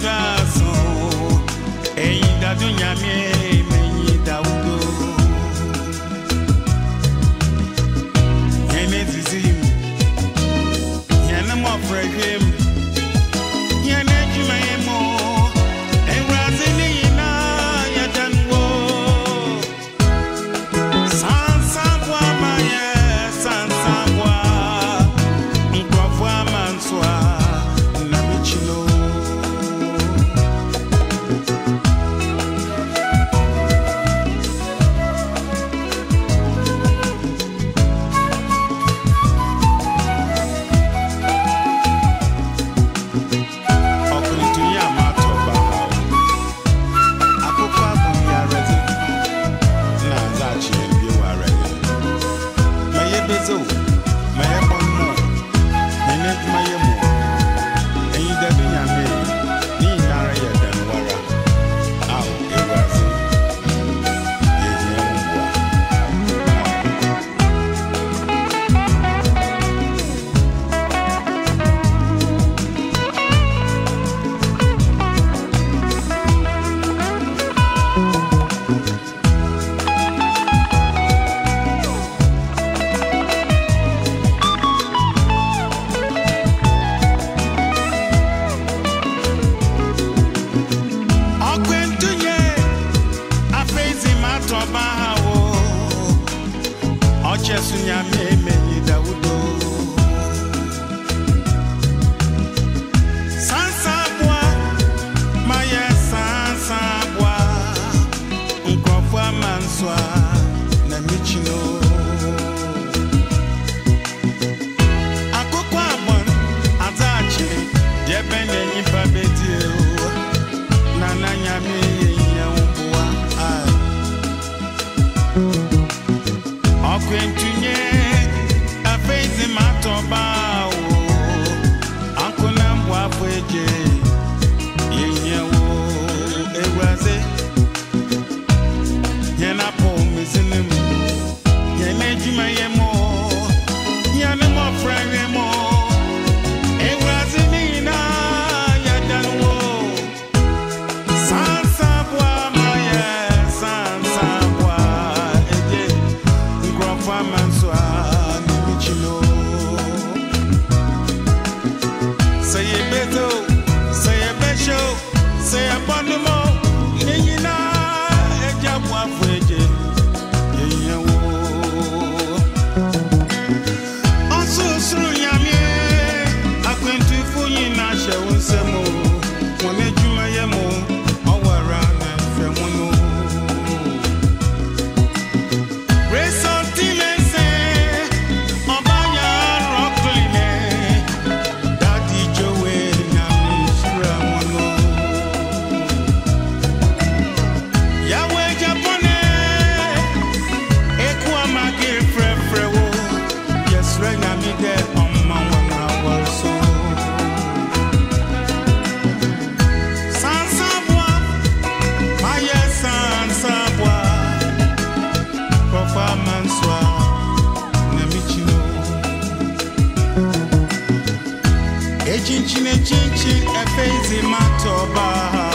time. going to chinchi nechinchi efeizi matoba